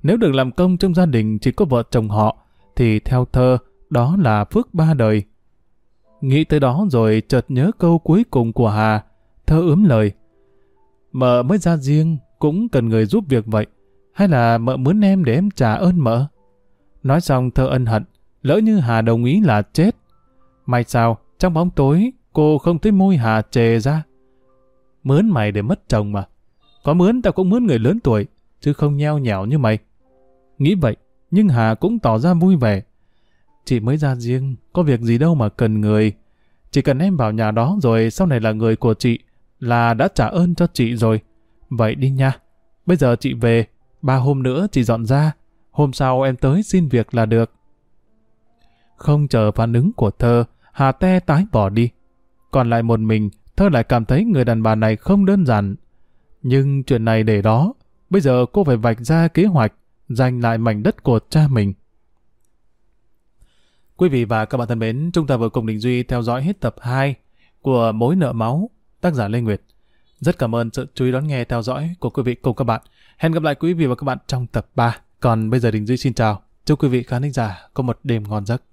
Nếu được làm công trong gia đình chỉ có vợ chồng họ, thì theo thơ, đó là phước ba đời. Nghĩ tới đó rồi chợt nhớ câu cuối cùng của Hà, thơ ướm lời. Mợ mới ra riêng, cũng cần người giúp việc vậy. Hay là mợ mướn em để em trả ơn mợ? Nói xong thơ ân hận, lỡ như Hà đồng ý là chết. May sao, trong bóng tối, cô không thấy môi Hà chề ra. Mướn mày để mất chồng mà. Có mướn tao cũng mướn người lớn tuổi, chứ không nheo nhẽo như mày. Nghĩ vậy, nhưng Hà cũng tỏ ra vui vẻ. Chị mới ra riêng, có việc gì đâu mà cần người. Chỉ cần em vào nhà đó rồi sau này là người của chị, là đã trả ơn cho chị rồi. Vậy đi nha. Bây giờ chị về, ba hôm nữa chị dọn ra, hôm sau em tới xin việc là được. Không chờ phản ứng của thơ, Hà te tái bỏ đi. Còn lại một mình, thơ lại cảm thấy người đàn bà này không đơn giản. Nhưng chuyện này để đó, bây giờ cô phải vạch ra kế hoạch, giành lại mảnh đất của cha mình. Quý vị và các bạn thân mến, chúng ta vừa cùng Đình Duy theo dõi hết tập 2 của Mối nợ máu, tác giả Lê Nguyệt. Rất cảm ơn sự chú ý đón nghe theo dõi của quý vị cùng các bạn. Hẹn gặp lại quý vị và các bạn trong tập 3. Còn bây giờ Đình Duy xin chào. Chúc quý vị khán giả có một đêm ngon giấc.